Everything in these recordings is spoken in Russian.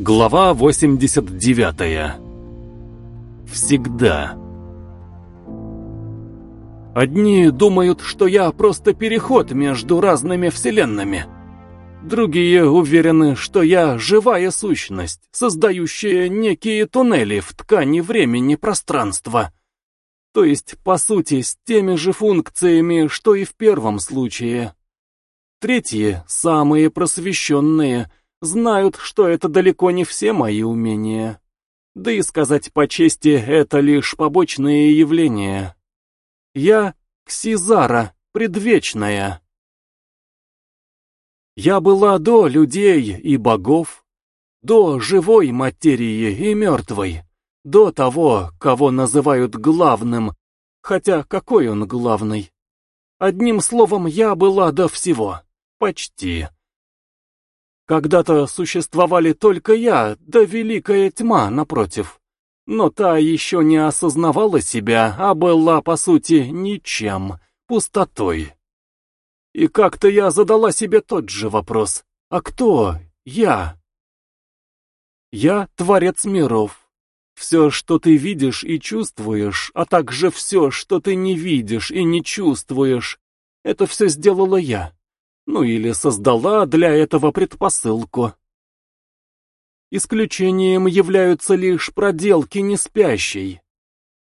Глава 89. Всегда. Одни думают, что я просто переход между разными вселенными. Другие уверены, что я живая сущность, создающая некие туннели в ткани времени-пространства. То есть, по сути, с теми же функциями, что и в первом случае. Третьи, самые просвещенные, знают, что это далеко не все мои умения. Да и сказать по чести, это лишь побочные явления. Я Ксизара, предвечная. Я была до людей и богов, до живой материи и мертвой, до того, кого называют главным, хотя какой он главный? Одним словом, я была до всего, почти. Когда-то существовали только я, да великая тьма напротив. Но та еще не осознавала себя, а была, по сути, ничем, пустотой. И как-то я задала себе тот же вопрос. А кто я? Я творец миров. Все, что ты видишь и чувствуешь, а также все, что ты не видишь и не чувствуешь, это все сделала я ну или создала для этого предпосылку. Исключением являются лишь проделки неспящей.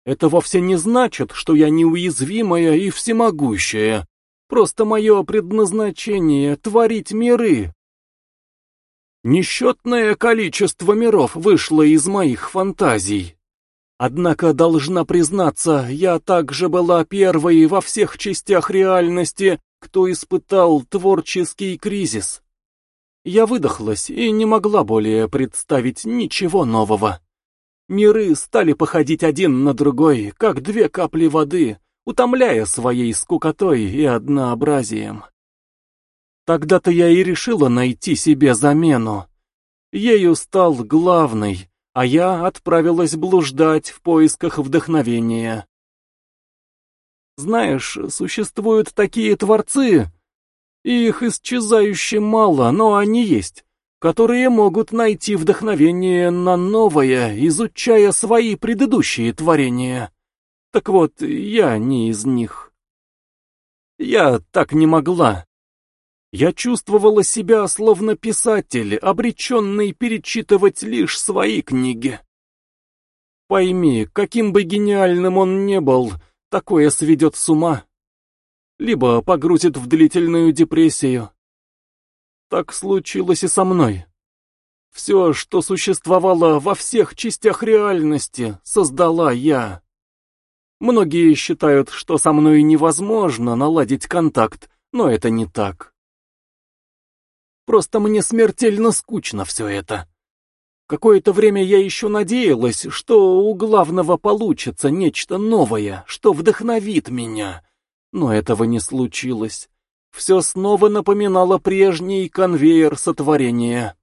Это вовсе не значит, что я неуязвимая и всемогущая, просто мое предназначение — творить миры. Несчетное количество миров вышло из моих фантазий. Однако, должна признаться, я также была первой во всех частях реальности, кто испытал творческий кризис. Я выдохлась и не могла более представить ничего нового. Миры стали походить один на другой, как две капли воды, утомляя своей скукотой и однообразием. Тогда-то я и решила найти себе замену. Ею стал главный, а я отправилась блуждать в поисках вдохновения. Знаешь, существуют такие творцы, их исчезающе мало, но они есть, которые могут найти вдохновение на новое, изучая свои предыдущие творения. Так вот, я не из них. Я так не могла. Я чувствовала себя словно писатель, обреченный перечитывать лишь свои книги. Пойми, каким бы гениальным он не был, Такое сведет с ума. Либо погрузит в длительную депрессию. Так случилось и со мной. Все, что существовало во всех частях реальности, создала я. Многие считают, что со мной невозможно наладить контакт, но это не так. Просто мне смертельно скучно все это. Какое-то время я еще надеялась, что у главного получится нечто новое, что вдохновит меня. Но этого не случилось. Все снова напоминало прежний конвейер сотворения.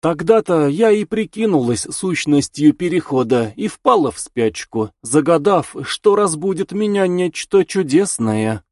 Тогда-то я и прикинулась сущностью перехода и впала в спячку, загадав, что разбудит меня нечто чудесное.